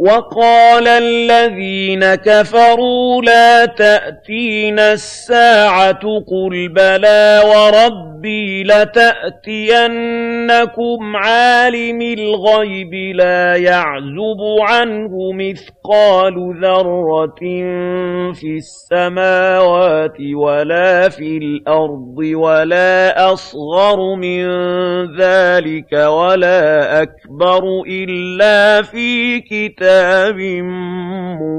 وَقَالَ الَّذِينَ كَفَرُوا لَا تَأْتِينَا السَّاعَةُ ۖ قُلْ بَلَىٰ وَرَبِّي لَتَأْتِيَنَّكُمْ عَالِمِ الْغَيْبِ لَا يَعْزُبُ عَنْهُ مِثْقَالُ ذَرَّةٍ فِي السَّمَاوَاتِ وَلَا فِي الْأَرْضِ وَلَا أَصْغَرُ مِن ذَٰلِكَ وَلَا أَكْبَرُ إِلَّا فِي كِتَابٍ مُّبِينٍ